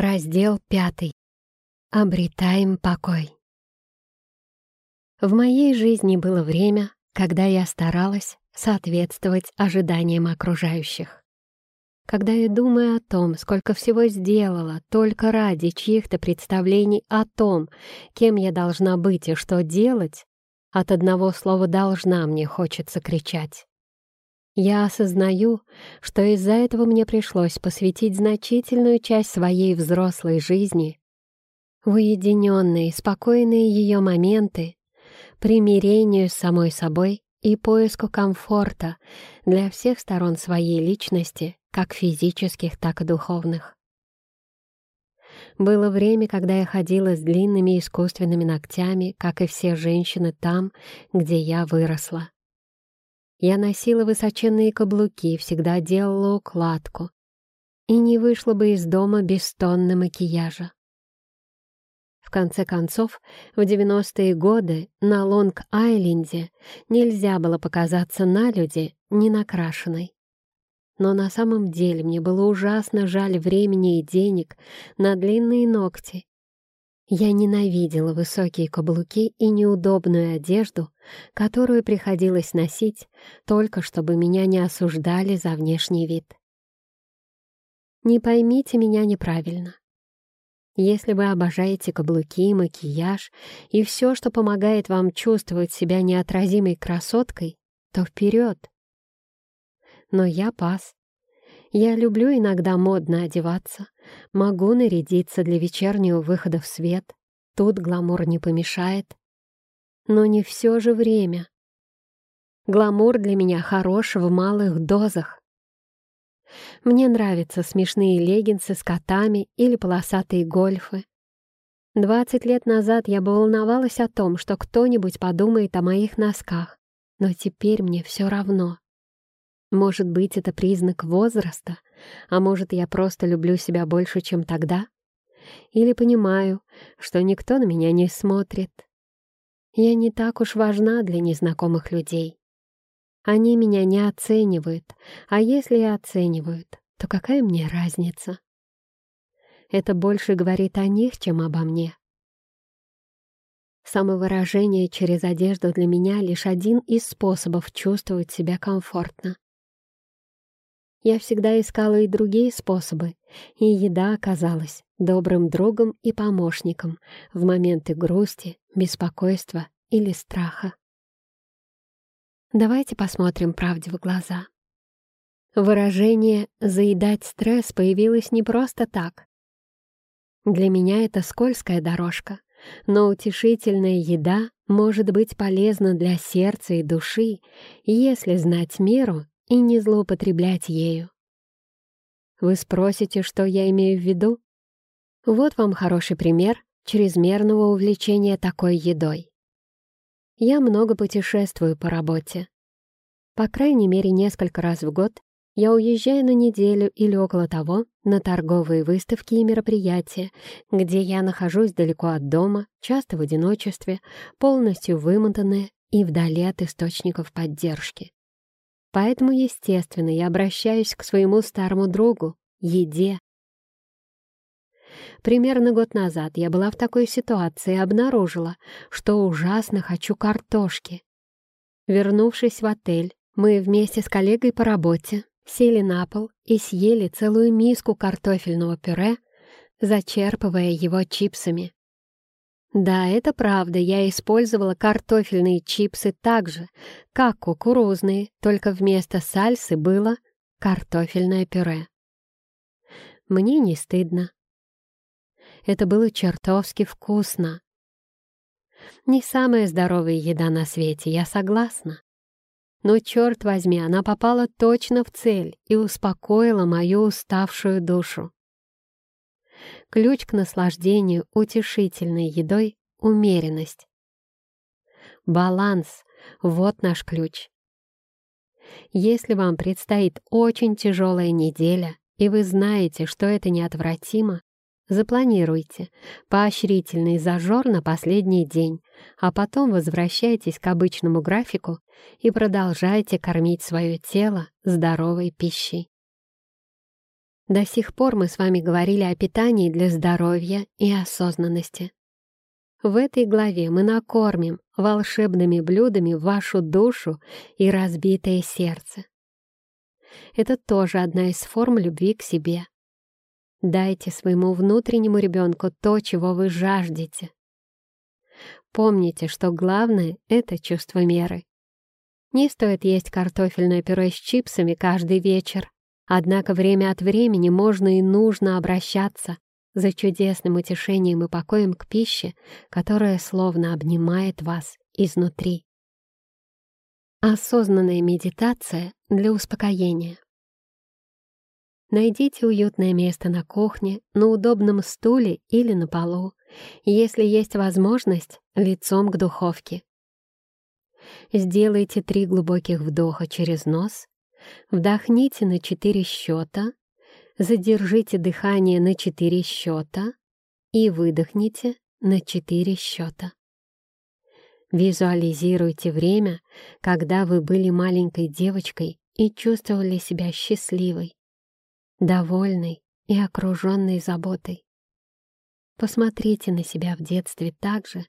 Раздел пятый. Обретаем покой. В моей жизни было время, когда я старалась соответствовать ожиданиям окружающих. Когда я думаю о том, сколько всего сделала только ради чьих-то представлений о том, кем я должна быть и что делать, от одного слова «должна» мне хочется кричать. Я осознаю, что из-за этого мне пришлось посвятить значительную часть своей взрослой жизни в уединенные, спокойные ее моменты, примирению с самой собой и поиску комфорта для всех сторон своей личности, как физических, так и духовных. Было время, когда я ходила с длинными искусственными ногтями, как и все женщины там, где я выросла. Я носила высоченные каблуки, всегда делала укладку и не вышла бы из дома без тонны макияжа. В конце концов, в 90-е годы на Лонг-Айленде нельзя было показаться на люди ненакрашенной. Но на самом деле мне было ужасно жаль времени и денег на длинные ногти я ненавидела высокие каблуки и неудобную одежду, которую приходилось носить, только чтобы меня не осуждали за внешний вид. Не поймите меня неправильно. Если вы обожаете каблуки, макияж и все, что помогает вам чувствовать себя неотразимой красоткой, то вперед. Но я пас. Я люблю иногда модно одеваться, могу нарядиться для вечернего выхода в свет. Тут гламур не помешает. Но не все же время. Гламур для меня хорош в малых дозах. Мне нравятся смешные леггинсы с котами или полосатые гольфы. Двадцать лет назад я бы волновалась о том, что кто-нибудь подумает о моих носках, но теперь мне все равно. Может быть, это признак возраста, а может, я просто люблю себя больше, чем тогда? Или понимаю, что никто на меня не смотрит. Я не так уж важна для незнакомых людей. Они меня не оценивают, а если и оценивают, то какая мне разница? Это больше говорит о них, чем обо мне. Самовыражение через одежду для меня лишь один из способов чувствовать себя комфортно. Я всегда искала и другие способы, и еда оказалась добрым другом и помощником в моменты грусти, беспокойства или страха. Давайте посмотрим правде в глаза. Выражение «заедать стресс» появилось не просто так. Для меня это скользкая дорожка, но утешительная еда может быть полезна для сердца и души, если знать меру и не злоупотреблять ею. Вы спросите, что я имею в виду? Вот вам хороший пример чрезмерного увлечения такой едой. Я много путешествую по работе. По крайней мере, несколько раз в год я уезжаю на неделю или около того на торговые выставки и мероприятия, где я нахожусь далеко от дома, часто в одиночестве, полностью вымотанная и вдали от источников поддержки. Поэтому, естественно, я обращаюсь к своему старому другу, еде. Примерно год назад я была в такой ситуации и обнаружила, что ужасно хочу картошки. Вернувшись в отель, мы вместе с коллегой по работе сели на пол и съели целую миску картофельного пюре, зачерпывая его чипсами. Да, это правда, я использовала картофельные чипсы так же, как кукурузные, только вместо сальсы было картофельное пюре. Мне не стыдно. Это было чертовски вкусно. Не самая здоровая еда на свете, я согласна. Но, черт возьми, она попала точно в цель и успокоила мою уставшую душу. Ключ к наслаждению утешительной едой — умеренность. Баланс — вот наш ключ. Если вам предстоит очень тяжелая неделя, и вы знаете, что это неотвратимо, запланируйте поощрительный зажор на последний день, а потом возвращайтесь к обычному графику и продолжайте кормить свое тело здоровой пищей. До сих пор мы с вами говорили о питании для здоровья и осознанности. В этой главе мы накормим волшебными блюдами вашу душу и разбитое сердце. Это тоже одна из форм любви к себе. Дайте своему внутреннему ребенку то, чего вы жаждете. Помните, что главное — это чувство меры. Не стоит есть картофельное пюре с чипсами каждый вечер. Однако время от времени можно и нужно обращаться за чудесным утешением и покоем к пище, которая словно обнимает вас изнутри. Осознанная медитация для успокоения. Найдите уютное место на кухне, на удобном стуле или на полу, если есть возможность, лицом к духовке. Сделайте три глубоких вдоха через нос Вдохните на четыре счета, задержите дыхание на четыре счета и выдохните на четыре счета. Визуализируйте время, когда вы были маленькой девочкой и чувствовали себя счастливой, довольной и окруженной заботой. Посмотрите на себя в детстве так же,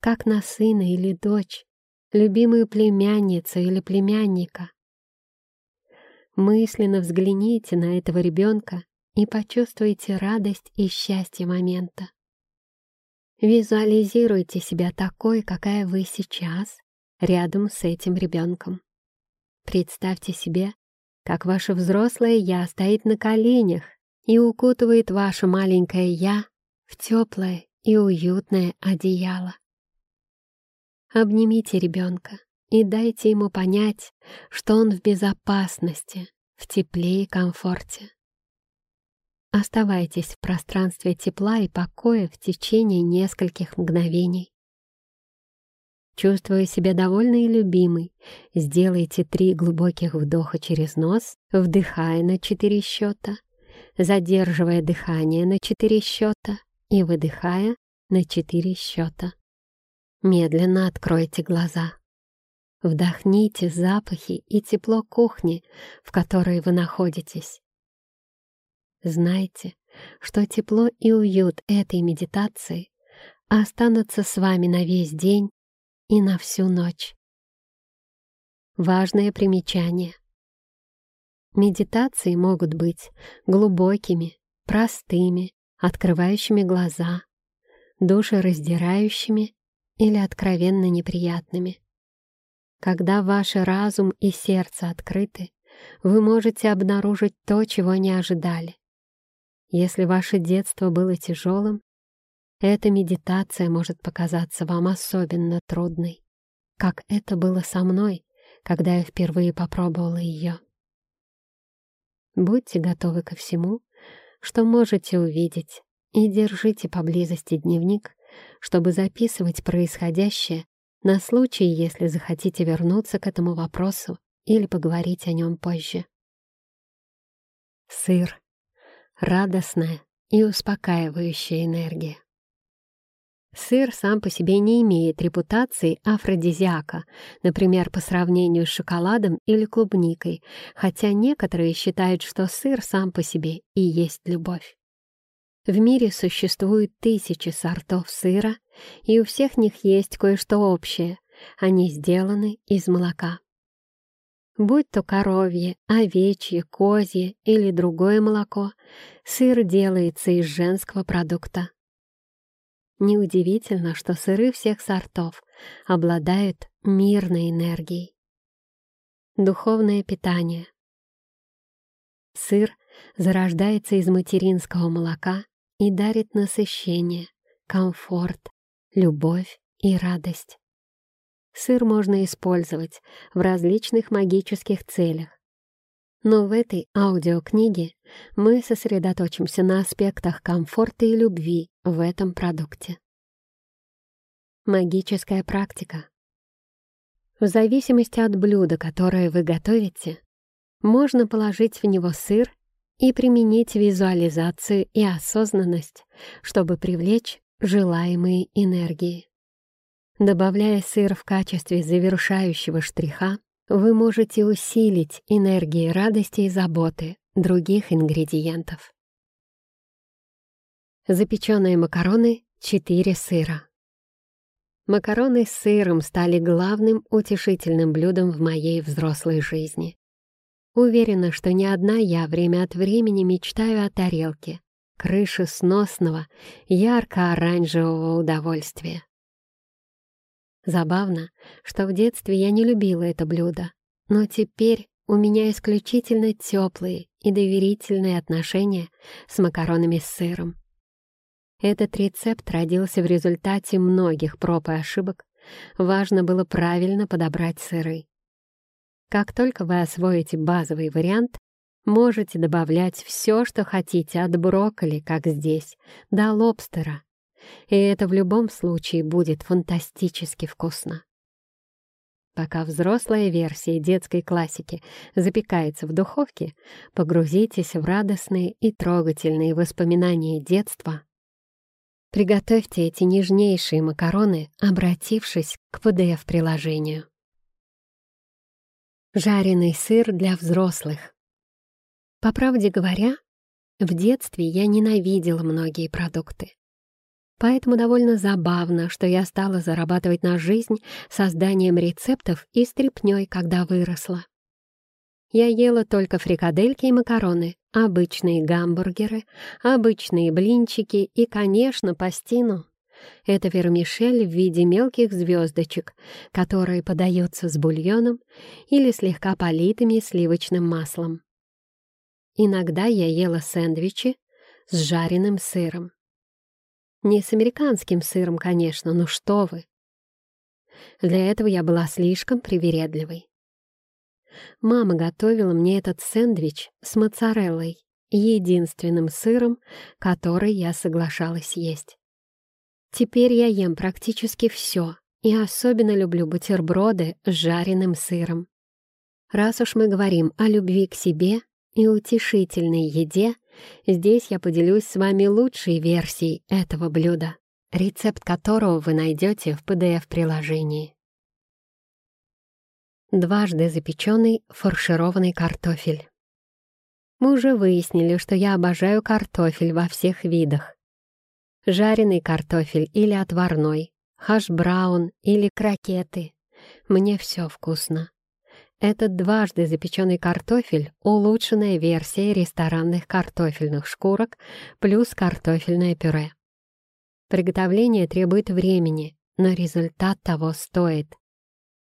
как на сына или дочь, любимую племянницу или племянника, Мысленно взгляните на этого ребенка и почувствуйте радость и счастье момента. Визуализируйте себя такой, какая вы сейчас, рядом с этим ребенком. Представьте себе, как ваше взрослое «я» стоит на коленях и укутывает ваше маленькое «я» в теплое и уютное одеяло. Обнимите ребенка, и дайте ему понять, что он в безопасности, в тепле и комфорте. Оставайтесь в пространстве тепла и покоя в течение нескольких мгновений. Чувствуя себя довольной и любимой, сделайте три глубоких вдоха через нос, вдыхая на четыре счета, задерживая дыхание на четыре счета и выдыхая на четыре счета. Медленно откройте глаза. Вдохните запахи и тепло кухни, в которой вы находитесь. Знайте, что тепло и уют этой медитации останутся с вами на весь день и на всю ночь. Важное примечание. Медитации могут быть глубокими, простыми, открывающими глаза, душераздирающими или откровенно неприятными. Когда ваш разум и сердце открыты, вы можете обнаружить то, чего не ожидали. Если ваше детство было тяжелым, эта медитация может показаться вам особенно трудной, как это было со мной, когда я впервые попробовала ее. Будьте готовы ко всему, что можете увидеть, и держите поблизости дневник, чтобы записывать происходящее на случай, если захотите вернуться к этому вопросу или поговорить о нем позже. Сыр. Радостная и успокаивающая энергия. Сыр сам по себе не имеет репутации афродизиака, например, по сравнению с шоколадом или клубникой, хотя некоторые считают, что сыр сам по себе и есть любовь. В мире существует тысячи сортов сыра, и у всех них есть кое-что общее. Они сделаны из молока. Будь то коровье, овечье, козье или другое молоко, сыр делается из женского продукта. Неудивительно, что сыры всех сортов обладают мирной энергией. Духовное питание. Сыр зарождается из материнского молока и дарит насыщение, комфорт, любовь и радость. Сыр можно использовать в различных магических целях. Но в этой аудиокниге мы сосредоточимся на аспектах комфорта и любви в этом продукте. Магическая практика. В зависимости от блюда, которое вы готовите, можно положить в него сыр и применить визуализацию и осознанность, чтобы привлечь желаемые энергии. Добавляя сыр в качестве завершающего штриха, вы можете усилить энергии радости и заботы других ингредиентов. Запеченные макароны, 4 сыра. Макароны с сыром стали главным утешительным блюдом в моей взрослой жизни. Уверена, что не одна я время от времени мечтаю о тарелке, крыше сносного, ярко-оранжевого удовольствия. Забавно, что в детстве я не любила это блюдо, но теперь у меня исключительно теплые и доверительные отношения с макаронами с сыром. Этот рецепт родился в результате многих проб и ошибок. Важно было правильно подобрать сыры. Как только вы освоите базовый вариант, можете добавлять все, что хотите, от брокколи, как здесь, до лобстера, и это в любом случае будет фантастически вкусно. Пока взрослая версия детской классики запекается в духовке, погрузитесь в радостные и трогательные воспоминания детства. Приготовьте эти нежнейшие макароны, обратившись к PDF-приложению. Жареный сыр для взрослых. По правде говоря, в детстве я ненавидела многие продукты. Поэтому довольно забавно, что я стала зарабатывать на жизнь созданием рецептов и стряпнёй, когда выросла. Я ела только фрикадельки и макароны, обычные гамбургеры, обычные блинчики и, конечно, пастину. Это вермишель в виде мелких звездочек, которые подаются с бульоном или слегка политыми сливочным маслом. Иногда я ела сэндвичи с жареным сыром. Не с американским сыром, конечно, но что вы. Для этого я была слишком привередливой. Мама готовила мне этот сэндвич с моцареллой, единственным сыром, который я соглашалась есть. Теперь я ем практически все, и особенно люблю бутерброды с жареным сыром. Раз уж мы говорим о любви к себе и утешительной еде, Здесь я поделюсь с вами лучшей версией этого блюда, рецепт которого вы найдете в PDF-приложении. Дважды запеченный фаршированный картофель. Мы уже выяснили, что я обожаю картофель во всех видах. Жареный картофель или отварной, хаш-браун или крокеты. Мне все вкусно. Этот дважды запеченный картофель — улучшенная версия ресторанных картофельных шкурок плюс картофельное пюре. Приготовление требует времени, но результат того стоит.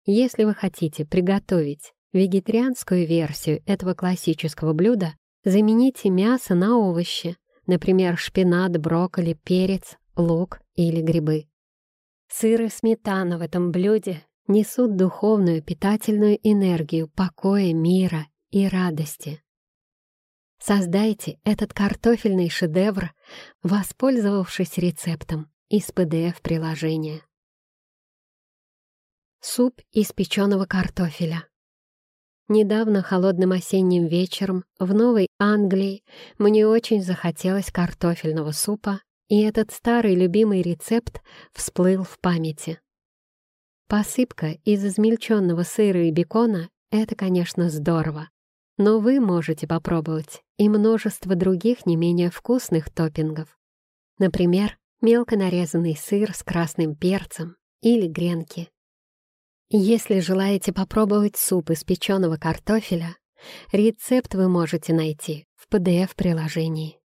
Если вы хотите приготовить вегетарианскую версию этого классического блюда, замените мясо на овощи, например, шпинат, брокколи, перец, лук или грибы. Сыр и сметана в этом блюде несут духовную питательную энергию покоя, мира и радости. Создайте этот картофельный шедевр, воспользовавшись рецептом из PDF-приложения. Суп из печеного картофеля. Недавно холодным осенним вечером в Новой Англии мне очень захотелось картофельного супа, и этот старый любимый рецепт всплыл в памяти. Посыпка из измельченного сыра и бекона — это, конечно, здорово. Но вы можете попробовать и множество других не менее вкусных топпингов. Например, мелко нарезанный сыр с красным перцем или гренки. Если желаете попробовать суп из печеного картофеля, рецепт вы можете найти в PDF-приложении.